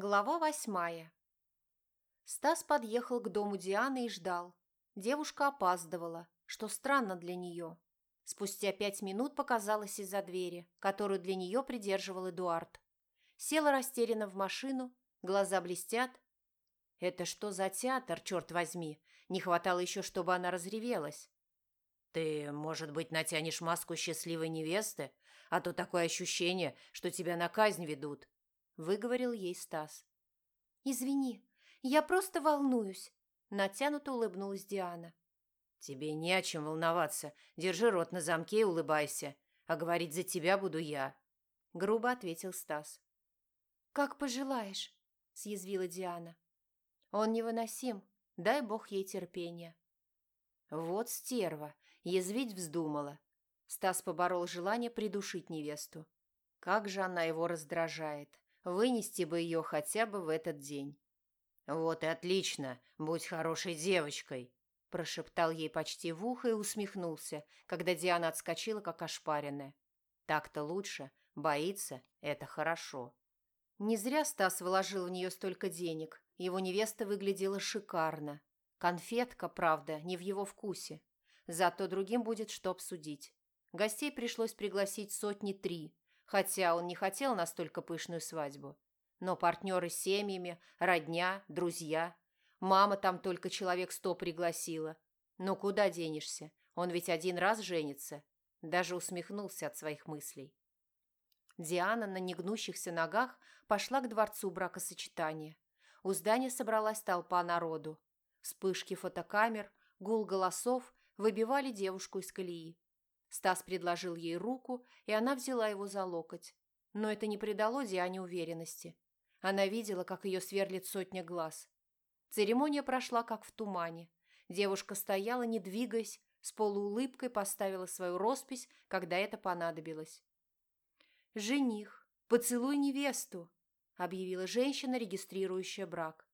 Глава восьмая. Стас подъехал к дому Дианы и ждал. Девушка опаздывала, что странно для нее. Спустя пять минут показалась из-за двери, которую для нее придерживал Эдуард. Села растерянно в машину, глаза блестят. Это что за театр, черт возьми? Не хватало еще, чтобы она разревелась. «Ты, может быть, натянешь маску счастливой невесты? А то такое ощущение, что тебя на казнь ведут», выговорил ей Стас. «Извини, я просто волнуюсь», – натянуто улыбнулась Диана. «Тебе не о чем волноваться. Держи рот на замке и улыбайся. А говорить за тебя буду я», – грубо ответил Стас. «Как пожелаешь», – съязвила Диана. «Он невыносим. Дай бог ей терпения». «Вот стерва. Язвить вздумала». Стас поборол желание придушить невесту. Как же она его раздражает. Вынести бы ее хотя бы в этот день. «Вот и отлично, будь хорошей девочкой», – прошептал ей почти в ухо и усмехнулся, когда Диана отскочила, как ошпаренная. «Так-то лучше. Боится – это хорошо». Не зря Стас вложил в нее столько денег. Его невеста выглядела шикарно. Конфетка, правда, не в его вкусе. Зато другим будет что обсудить. Гостей пришлось пригласить сотни три, хотя он не хотел настолько пышную свадьбу. Но партнеры с семьями, родня, друзья. Мама там только человек сто пригласила. Ну куда денешься? Он ведь один раз женится. Даже усмехнулся от своих мыслей. Диана на негнущихся ногах пошла к дворцу бракосочетания. У здания собралась толпа народу. Вспышки фотокамер, гул голосов выбивали девушку из колеи. Стас предложил ей руку, и она взяла его за локоть. Но это не придало Диане уверенности. Она видела, как ее сверлит сотня глаз. Церемония прошла как в тумане. Девушка стояла, не двигаясь, с полуулыбкой поставила свою роспись, когда это понадобилось. «Жених, поцелуй невесту!» – объявила женщина, регистрирующая брак.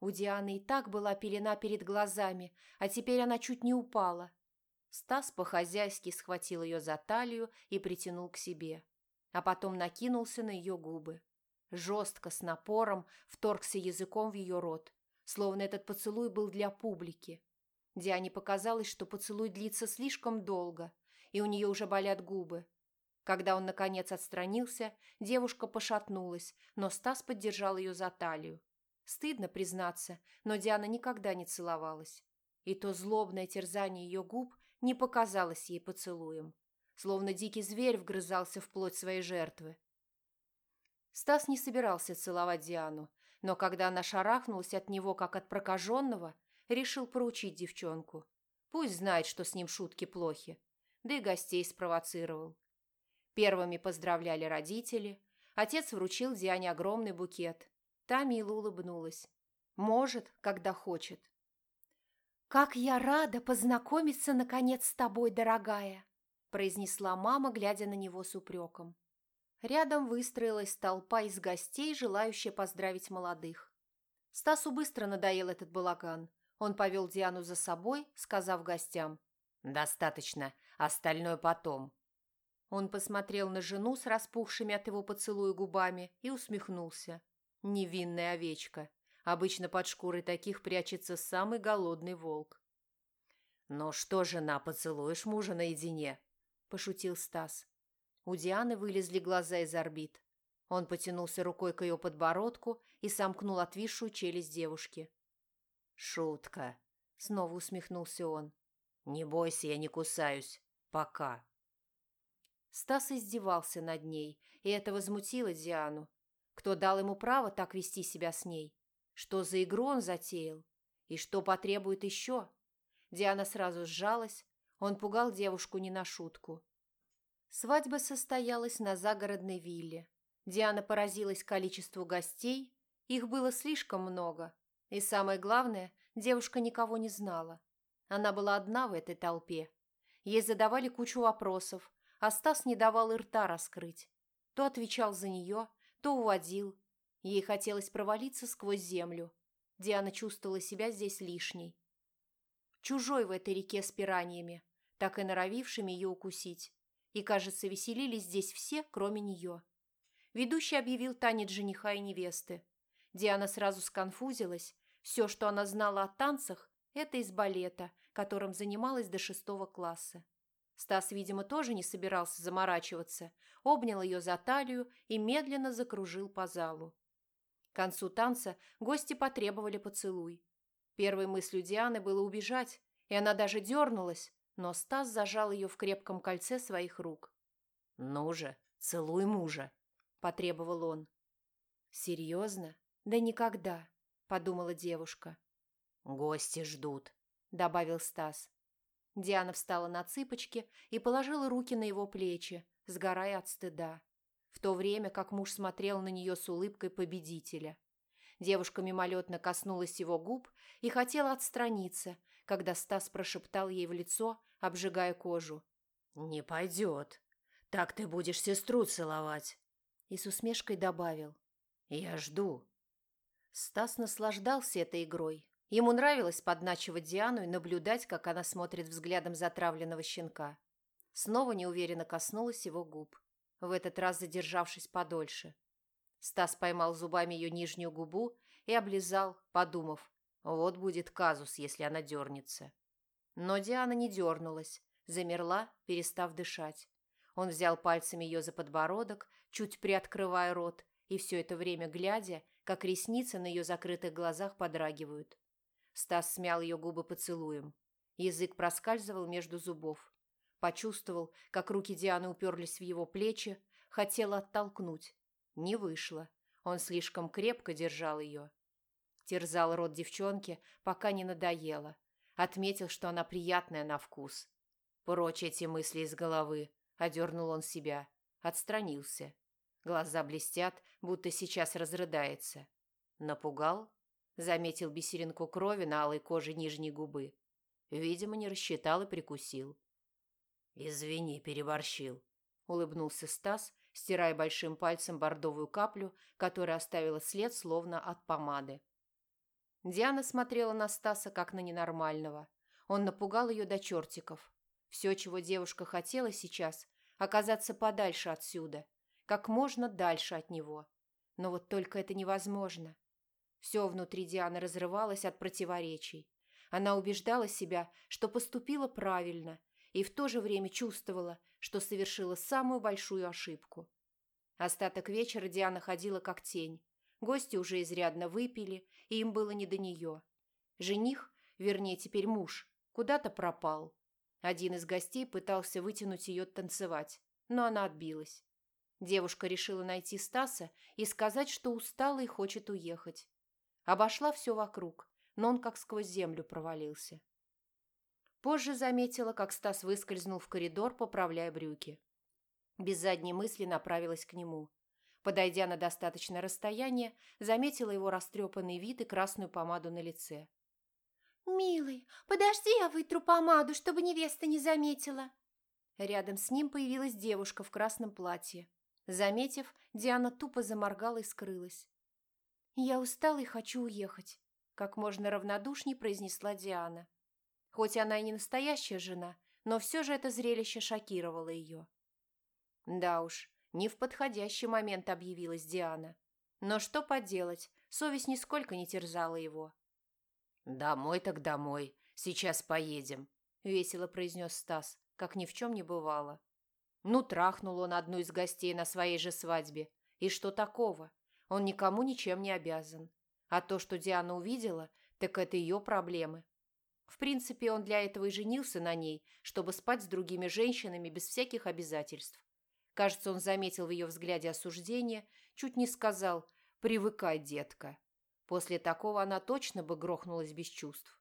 У Дианы и так была пелена перед глазами, а теперь она чуть не упала. Стас по-хозяйски схватил ее за талию и притянул к себе, а потом накинулся на ее губы. Жестко, с напором, вторгся языком в ее рот, словно этот поцелуй был для публики. Диане показалось, что поцелуй длится слишком долго, и у нее уже болят губы. Когда он, наконец, отстранился, девушка пошатнулась, но Стас поддержал ее за талию. Стыдно признаться, но Диана никогда не целовалась. И то злобное терзание ее губ не показалось ей поцелуем, словно дикий зверь вгрызался в плоть своей жертвы. Стас не собирался целовать Диану, но когда она шарахнулась от него, как от прокаженного, решил проучить девчонку. Пусть знает, что с ним шутки плохи, да и гостей спровоцировал. Первыми поздравляли родители, отец вручил Диане огромный букет. Та мило улыбнулась. Может, когда хочет. «Как я рада познакомиться, наконец, с тобой, дорогая!» произнесла мама, глядя на него с упреком. Рядом выстроилась толпа из гостей, желающая поздравить молодых. Стасу быстро надоел этот балаган. Он повел Диану за собой, сказав гостям «Достаточно, остальное потом». Он посмотрел на жену с распухшими от его поцелуя губами и усмехнулся. Невинная овечка. Обычно под шкурой таких прячется самый голодный волк. «Ну что, жена, поцелуешь мужа наедине?» – пошутил Стас. У Дианы вылезли глаза из орбит. Он потянулся рукой к ее подбородку и сомкнул отвисшую челюсть девушки. «Шутка!» – снова усмехнулся он. «Не бойся, я не кусаюсь. Пока!» Стас издевался над ней, и это возмутило Диану. Кто дал ему право так вести себя с ней? Что за игру он затеял? И что потребует еще? Диана сразу сжалась. Он пугал девушку не на шутку. Свадьба состоялась на загородной вилле. Диана поразилась количеству гостей. Их было слишком много. И самое главное, девушка никого не знала. Она была одна в этой толпе. Ей задавали кучу вопросов, а Стас не давал и рта раскрыть. То отвечал за нее, то уводил, Ей хотелось провалиться сквозь землю. Диана чувствовала себя здесь лишней. Чужой в этой реке с пираньями, так и норовившими ее укусить. И, кажется, веселились здесь все, кроме нее. Ведущий объявил танец жениха и невесты. Диана сразу сконфузилась. Все, что она знала о танцах, это из балета, которым занималась до шестого класса. Стас, видимо, тоже не собирался заморачиваться, обнял ее за талию и медленно закружил по залу. К концу танца гости потребовали поцелуй. Первой мыслью Дианы было убежать, и она даже дернулась, но Стас зажал ее в крепком кольце своих рук. «Ну же, целуй мужа», – потребовал он. «Серьезно? Да никогда», – подумала девушка. «Гости ждут», – добавил Стас. Диана встала на цыпочки и положила руки на его плечи, сгорая от стыда, в то время как муж смотрел на нее с улыбкой победителя. Девушка мимолетно коснулась его губ и хотела отстраниться, когда Стас прошептал ей в лицо, обжигая кожу. «Не пойдет. Так ты будешь сестру целовать». И с усмешкой добавил. «Я жду». Стас наслаждался этой игрой, Ему нравилось подначивать Диану и наблюдать, как она смотрит взглядом затравленного щенка. Снова неуверенно коснулась его губ, в этот раз задержавшись подольше. Стас поймал зубами ее нижнюю губу и облизал, подумав, вот будет казус, если она дернется. Но Диана не дернулась, замерла, перестав дышать. Он взял пальцами ее за подбородок, чуть приоткрывая рот, и все это время глядя, как ресницы на ее закрытых глазах подрагивают. Стас смял ее губы поцелуем. Язык проскальзывал между зубов. Почувствовал, как руки Дианы уперлись в его плечи, хотел оттолкнуть. Не вышло. Он слишком крепко держал ее. Терзал рот девчонки, пока не надоело. Отметил, что она приятная на вкус. Прочь эти мысли из головы. Одернул он себя. Отстранился. Глаза блестят, будто сейчас разрыдается. Напугал? Заметил бисеринку крови на алой коже нижней губы. Видимо, не рассчитал и прикусил. «Извини, переборщил», — улыбнулся Стас, стирая большим пальцем бордовую каплю, которая оставила след словно от помады. Диана смотрела на Стаса как на ненормального. Он напугал ее до чертиков. Все, чего девушка хотела сейчас, оказаться подальше отсюда, как можно дальше от него. Но вот только это невозможно. Все внутри Дианы разрывалось от противоречий. Она убеждала себя, что поступила правильно, и в то же время чувствовала, что совершила самую большую ошибку. Остаток вечера Диана ходила как тень. Гости уже изрядно выпили, и им было не до нее. Жених, вернее теперь муж, куда-то пропал. Один из гостей пытался вытянуть ее танцевать, но она отбилась. Девушка решила найти Стаса и сказать, что устала и хочет уехать. Обошла все вокруг, но он как сквозь землю провалился. Позже заметила, как Стас выскользнул в коридор, поправляя брюки. Без задней мысли направилась к нему. Подойдя на достаточное расстояние, заметила его растрепанный вид и красную помаду на лице. «Милый, подожди, я вытру помаду, чтобы невеста не заметила». Рядом с ним появилась девушка в красном платье. Заметив, Диана тупо заморгала и скрылась. «Я устала и хочу уехать», – как можно равнодушней произнесла Диана. Хоть она и не настоящая жена, но все же это зрелище шокировало ее. Да уж, не в подходящий момент объявилась Диана. Но что поделать, совесть нисколько не терзала его. «Домой так домой, сейчас поедем», – весело произнес Стас, как ни в чем не бывало. Ну, трахнул он одну из гостей на своей же свадьбе. И что такого? Он никому ничем не обязан. А то, что Диана увидела, так это ее проблемы. В принципе, он для этого и женился на ней, чтобы спать с другими женщинами без всяких обязательств. Кажется, он заметил в ее взгляде осуждение, чуть не сказал «Привыкай, детка». После такого она точно бы грохнулась без чувств.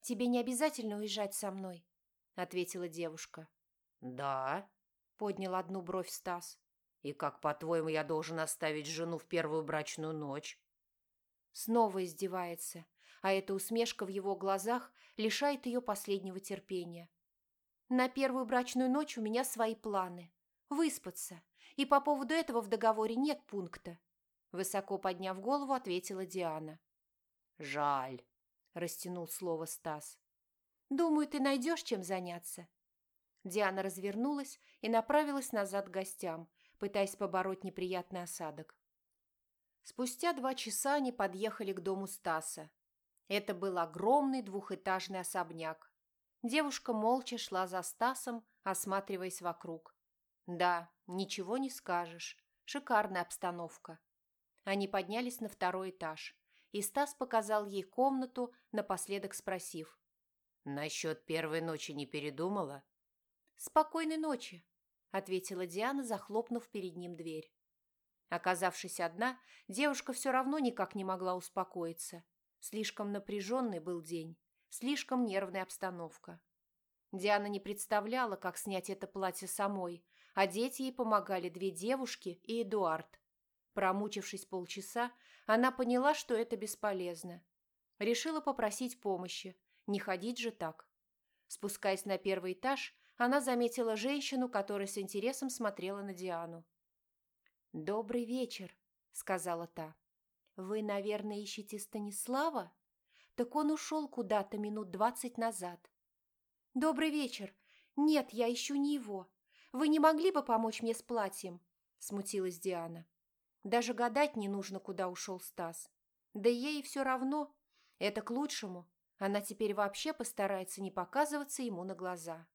«Тебе не обязательно уезжать со мной», — ответила девушка. «Да», — поднял одну бровь Стас. И как, по-твоему, я должен оставить жену в первую брачную ночь? Снова издевается, а эта усмешка в его глазах лишает ее последнего терпения. На первую брачную ночь у меня свои планы. Выспаться. И по поводу этого в договоре нет пункта. Высоко подняв голову, ответила Диана. «Жаль», – растянул слово Стас. «Думаю, ты найдешь чем заняться». Диана развернулась и направилась назад к гостям, пытаясь побороть неприятный осадок. Спустя два часа они подъехали к дому Стаса. Это был огромный двухэтажный особняк. Девушка молча шла за Стасом, осматриваясь вокруг. Да, ничего не скажешь. Шикарная обстановка. Они поднялись на второй этаж, и Стас показал ей комнату, напоследок спросив. «Насчет первой ночи не передумала?» «Спокойной ночи», — ответила Диана, захлопнув перед ним дверь. Оказавшись одна, девушка все равно никак не могла успокоиться. Слишком напряженный был день, слишком нервная обстановка. Диана не представляла, как снять это платье самой, Одеть ей помогали две девушки и Эдуард. Промучившись полчаса, она поняла, что это бесполезно. Решила попросить помощи, не ходить же так. Спускаясь на первый этаж, она заметила женщину, которая с интересом смотрела на Диану. «Добрый вечер», — сказала та. «Вы, наверное, ищете Станислава? Так он ушел куда-то минут двадцать назад». «Добрый вечер. Нет, я ищу не его. Вы не могли бы помочь мне с платьем?» – смутилась Диана. Даже гадать не нужно, куда ушел Стас. Да ей все равно. Это к лучшему. Она теперь вообще постарается не показываться ему на глаза.